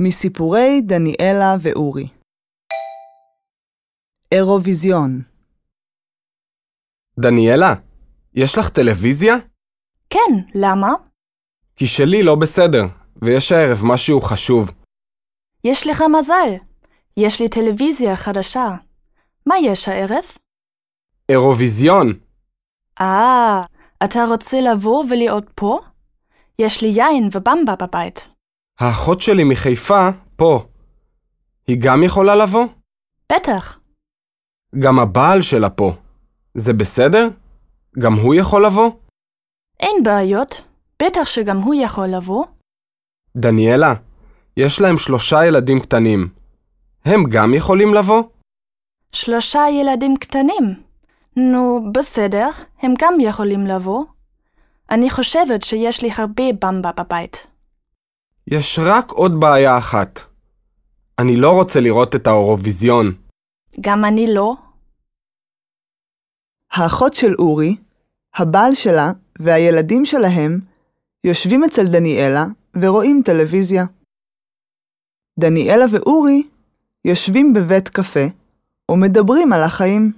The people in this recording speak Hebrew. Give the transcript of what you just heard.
מסיפורי דניאלה ואורי אירוויזיון דניאלה, יש לך טלוויזיה? כן, למה? כי שלי לא בסדר, ויש הערב משהו חשוב. יש לך מזל. יש לי טלוויזיה חדשה. מה יש הערב? אירוויזיון! אה, אתה רוצה לבוא ולהיות פה? יש לי יין ובמבה בבית. האחות שלי מחיפה פה. היא גם יכולה לבוא? בטח. גם הבעל שלה פה. זה בסדר? גם הוא יכול לבוא? אין בעיות. בטח שגם הוא יכול לבוא. דניאלה, יש להם שלושה ילדים קטנים. הם גם יכולים לבוא? שלושה ילדים קטנים. נו, בסדר, הם גם יכולים לבוא. אני חושבת שיש לי הרבה במבה בבית. יש רק עוד בעיה אחת. אני לא רוצה לראות את האירוויזיון. גם אני לא. האחות של אורי, הבעל שלה והילדים שלהם יושבים אצל דניאלה ורואים טלוויזיה. דניאלה ואורי יושבים בבית קפה ומדברים על החיים.